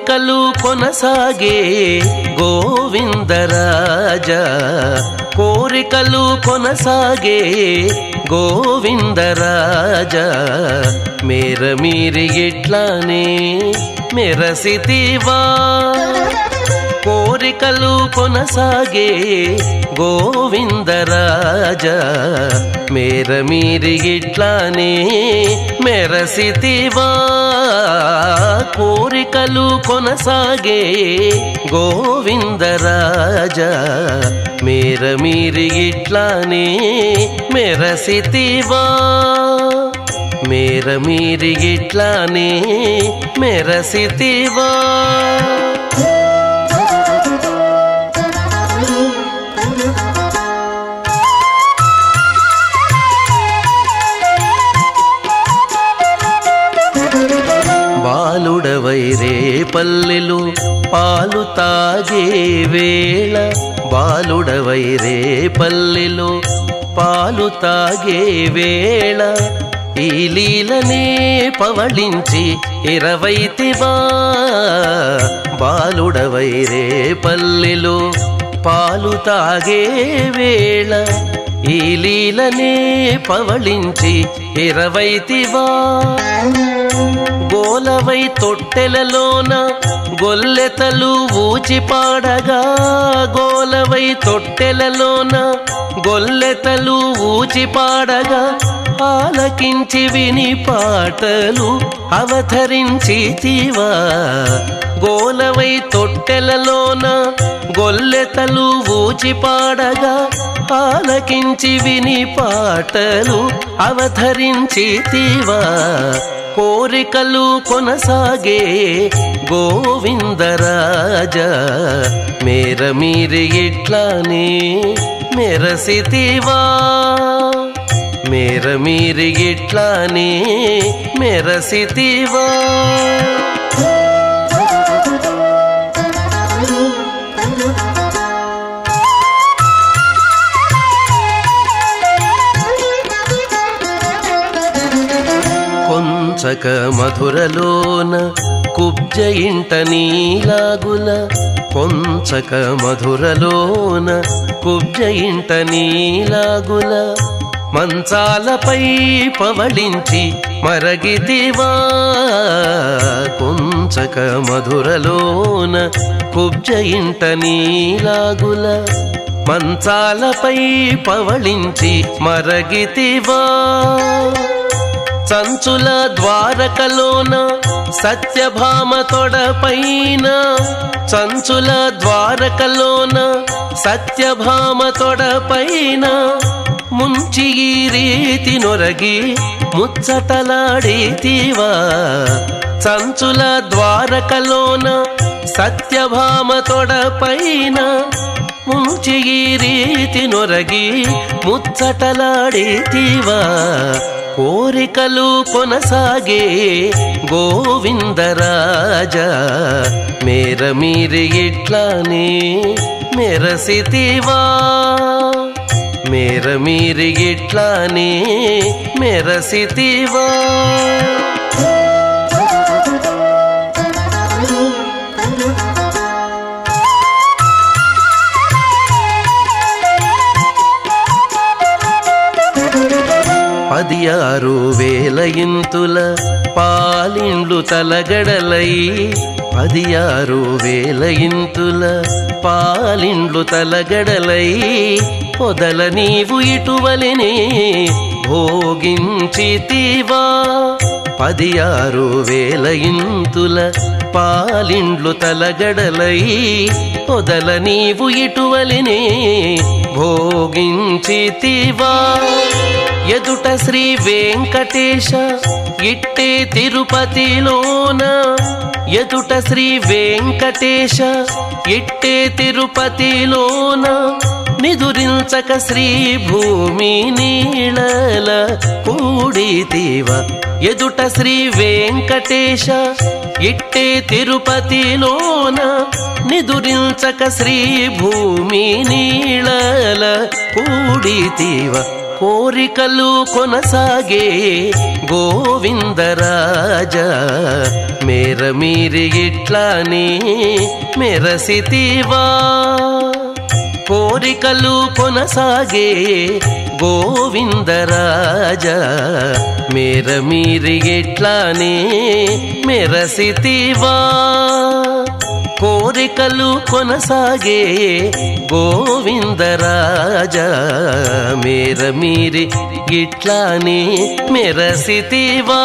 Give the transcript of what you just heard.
కోరికలు కొనసాగే గోవిందరాజ. కోరికలు కొనసాగే గోవిందరాజ. మేర మీరి ఇట్లానే మెరసితివా? కోరికలు కొనసాగే గోవిందరాజ. మేర మీరి ఇట్లానే మెరసితివా? కోరికలు కొనసాగే గోవిందరాజా మేర మీరి ఇట్లానే మెరసితివా. మేర మీరి ఇట్లానే మెరసితివా. పాలు తాగే వేళ బాలుడవై రే పల్లెలు. పాలు తాగే వేళ ఈ లీలనే పవళించి ఇరవైతివా బాలుడవై రే పల్లెలు. పాలు తాగే వేళ ఈ లీలనే పవళించి ఇరవైతివా గోలవై తొట్టెలలోన గొల్లెతలు ఊచిపాడగా గోలవై తొట్టెలలోన గొల్లెతలు ఊచిపాడగా ఆలకించి విని పాటలు అవతరించి తీవా. గోలవై తొట్టెలలోన గొల్లెతలు ఊచి పాడగా ఆలకించి విని పాటలు అవతరించి తీవా. కోరికలు కొనసాగే గోవిందరాజ. మేర మీరి ఇట్లానే మెరసితివా మేర మీరి ఇట్లానే మెరసితివా కొంచక మధురలోన కుబ్జ ఇంట నీలాగుల కొంచక మధురలోన కుబ్జ ఇంట నీలాగుల మంచాలపై పవళించి మరగితివా కొంచక మధురలోన కుబ్జ ఇంట నీలాగుల మంచాలపై పవళించి మరగితివా సంచుల ద్వారకలోన సత్యభామ తొడపైన. చంచుల ద్వారకలోన సత్యభామ తొడపైన. ముంచి ఈ రీతి నొరగి ముచ్చటలాడితివా. చంచుల ద్వారకలోన సత్యభామ తొడపైన. ముంచి ఈ రీతి నొరగి ముచ్చటలాడితివా. కోరికలు కొనసాగే గోవిందరాజ. మేర మీరి ఇట్లానే మెరసితివా? మేర మీరి ఇట్లానే మెరసితివా? ఆరు వేల ఇంతుల పాలిండ్లు తలగడలై పది ఆరు వేల ఇంతుల పాలిండ్లు తలగడలై పొదల నీవు ఇటువలినే భోగించితివా పది ఆరు వేల ఇంతుల పాలిండ్లు తలగడలై పొదల నీవు ఇటువలినే భోగించితివా ఎదుట శ్రీ వెంకటేశ ఇట్టే తిరుపతిలోన. ఎదుట శ్రీ వెంకటేశ ఇట్టే తిరుపతిలోన. నిదురించక శ్రీ భూమి నీళల కూడితివ ఎదుట శ్రీ వెంకటేశ ఇట్టే తిరుపతిలోన. నిదురించక శ్రీ భూమి నీళల కూడితివ కోరికలు కొనసాగే గోవిందరాజ. మేర మీరి ఇట్లానే మెరసితివా. కోరికలు కొనసాగే గోవిందరాజ. మేర మీరి ఇట్లానే మెరసితివా. కోరికలు కొనసాగే గోవిందరాజ. మేర మీరి ఇట్లానే మెరసితివా.